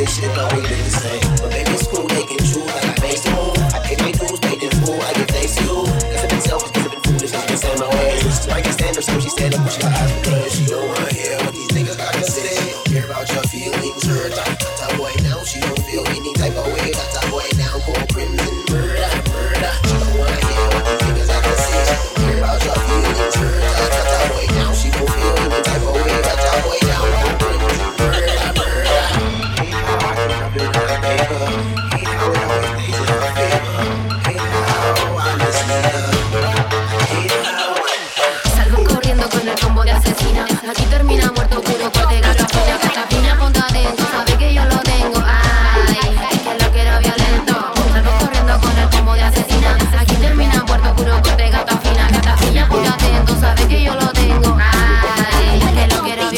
This shit don't really the same. But baby, it's cool, they can choose like I face you. I pay my dues, they them fool, I get thanks you. Cause if it's selfish, cause I've been foolish, I've been saying my ways. Like I stand her, so she stand up, she got eyes, but she don't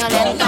violento.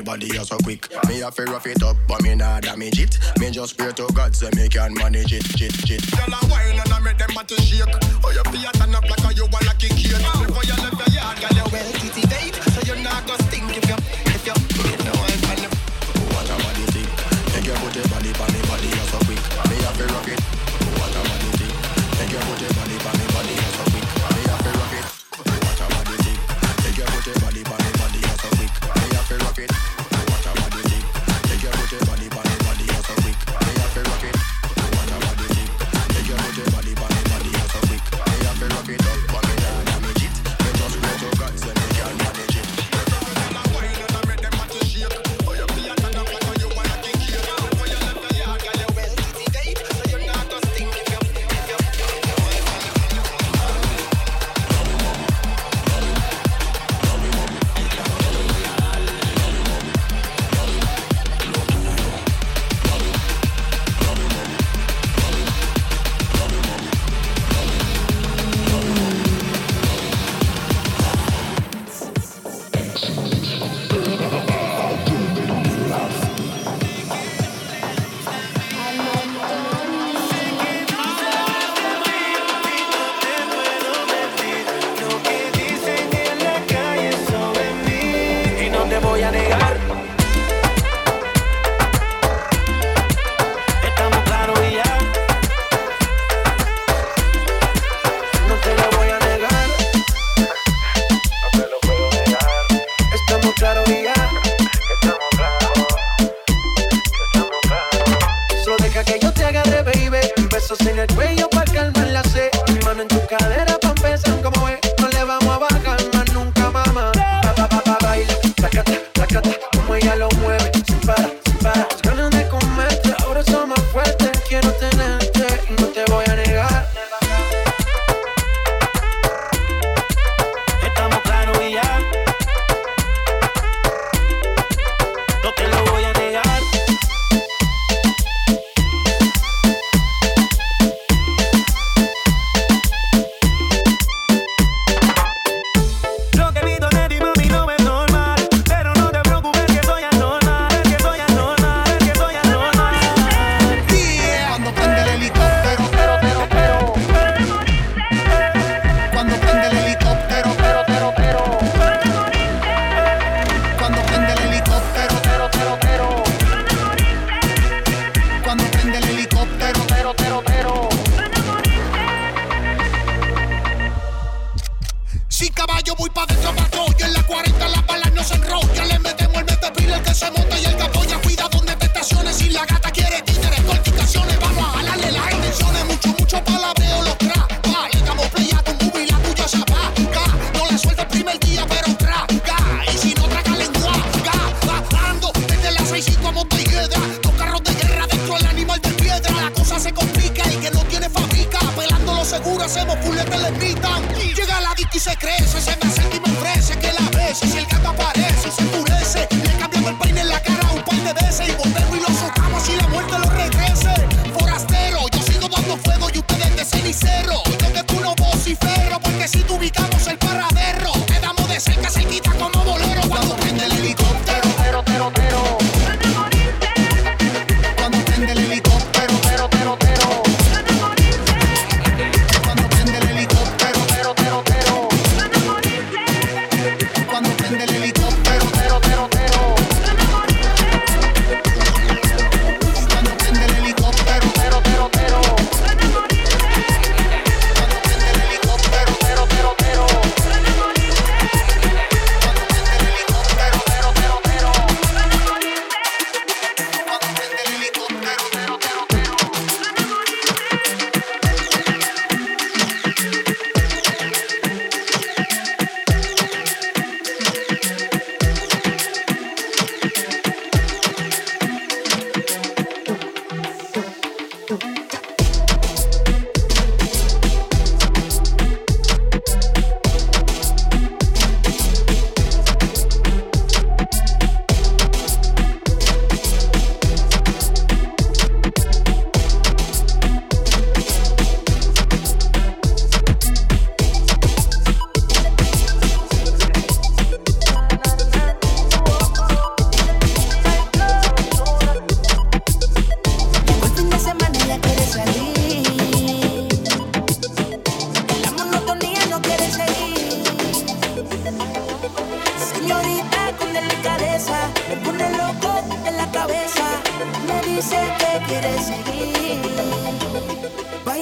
anybody here so quick. Me have to rough it up, but me nah damage it. Me just pray to God so me can manage it, jit, jit. Girl, I wine and I make them body shake. Oh, you feel turn up like a you want lucky kid. Before you left the yard, girl, you well titty date. So you not gonna stink if you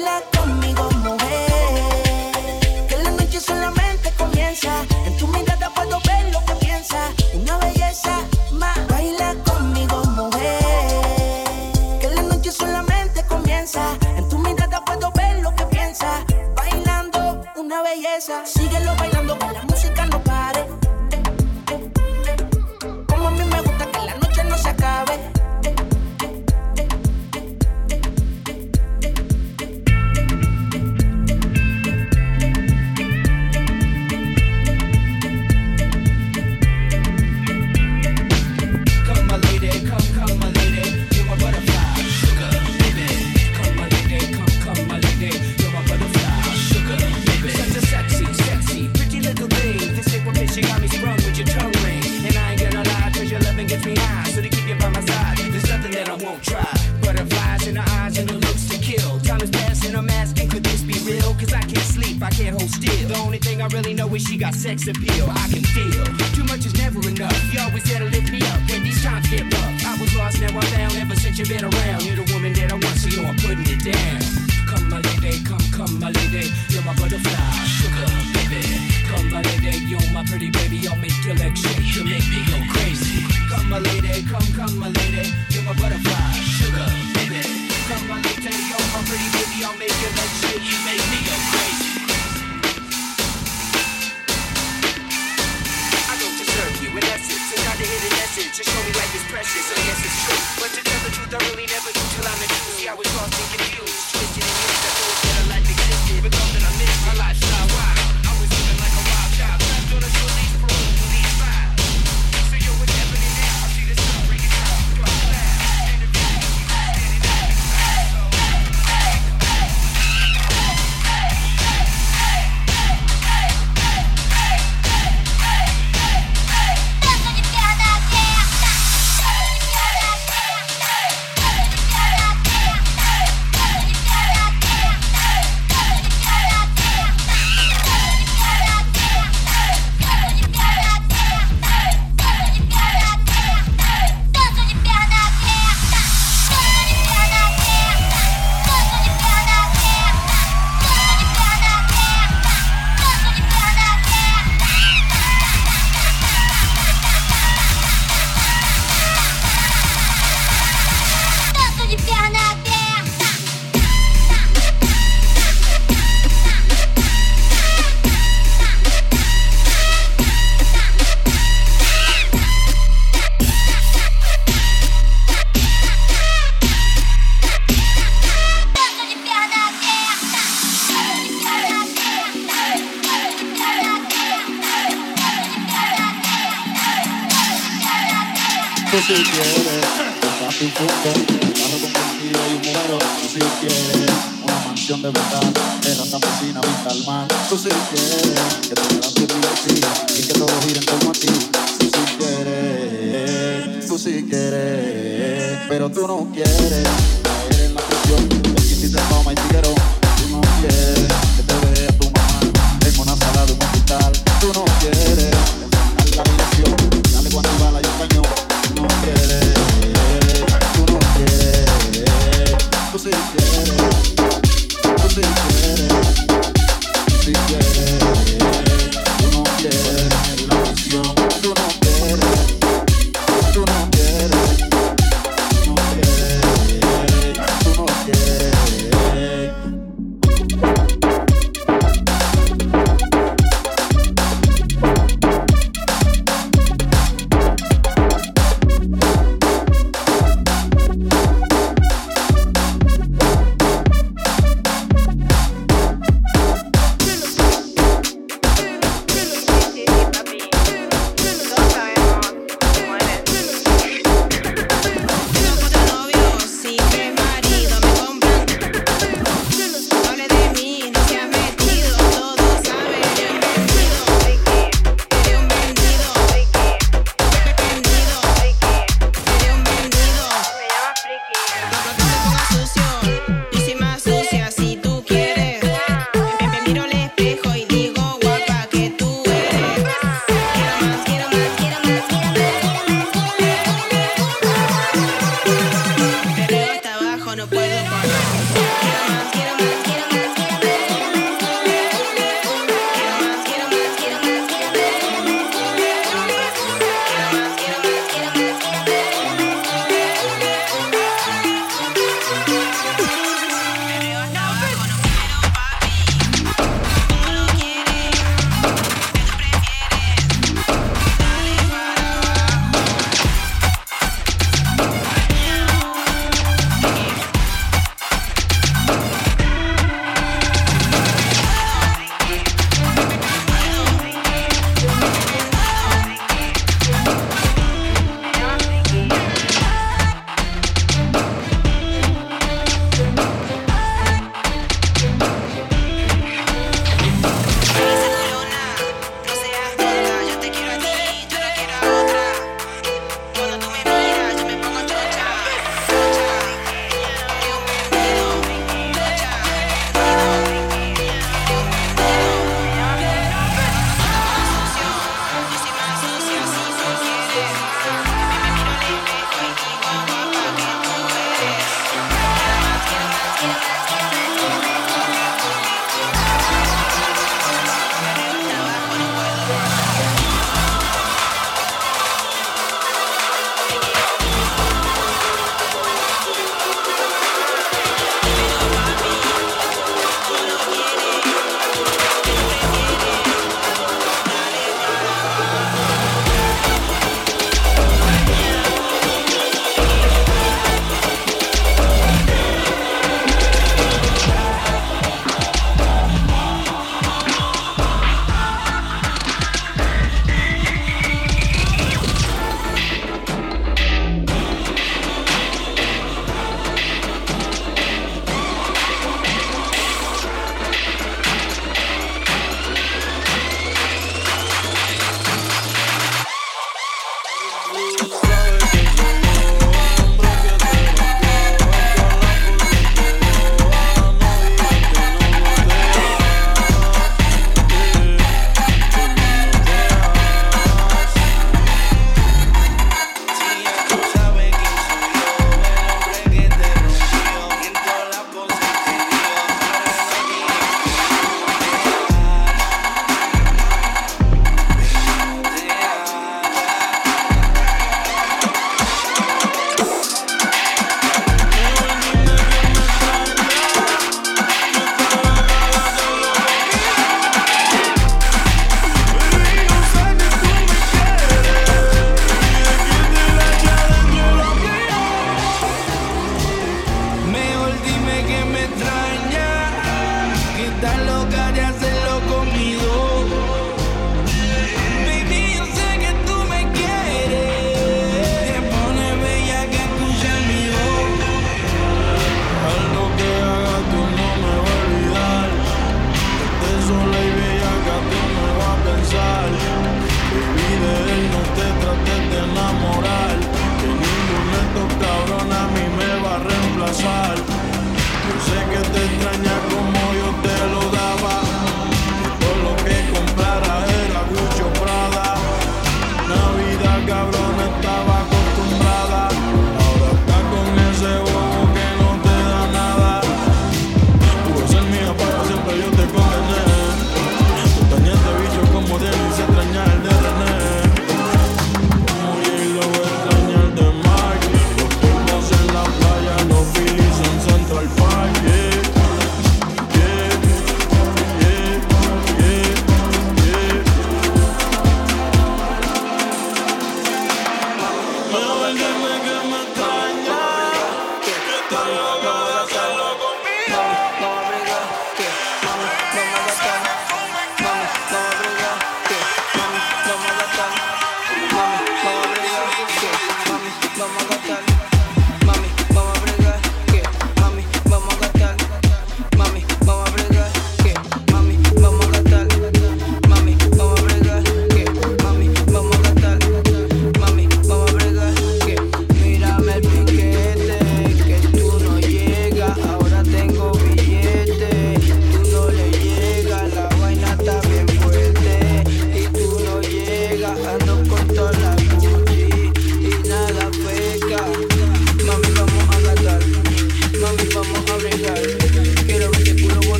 baila conmigo, mujer. Que la noche solamente comienza. En tu mirada puedo ver lo que piensas. Una belleza más. Baila conmigo, mujer. Que la noche solamente comienza. En tu mirada puedo ver lo que piensas. Bailando una belleza. she got sex appeal. I can feel too much is never enough. You always si quieres, pero tú no quieres caer en la presión. El que si te toma y cigarro, tú no quieres.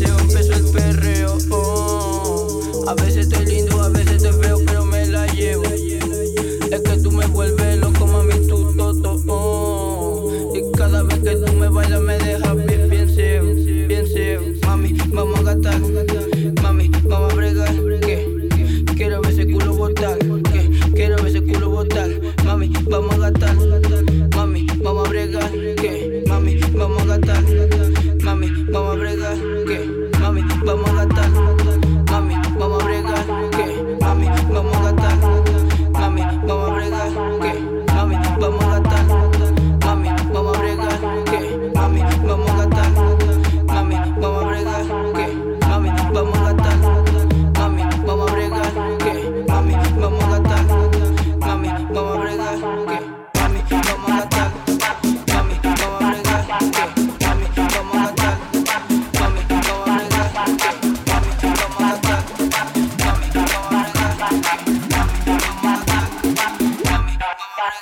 deseo, empezó el perreo. Oh. A veces estoy lindo, a veces.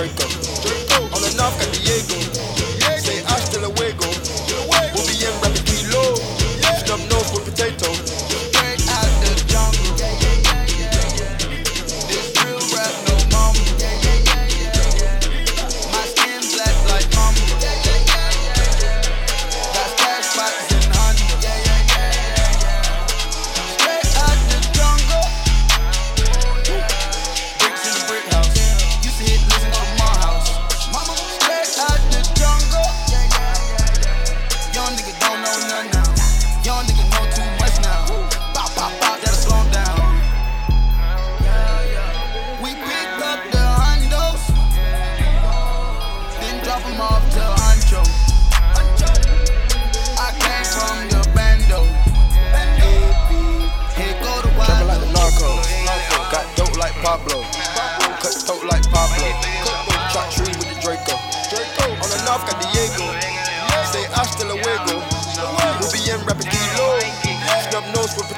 break the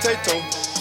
blanco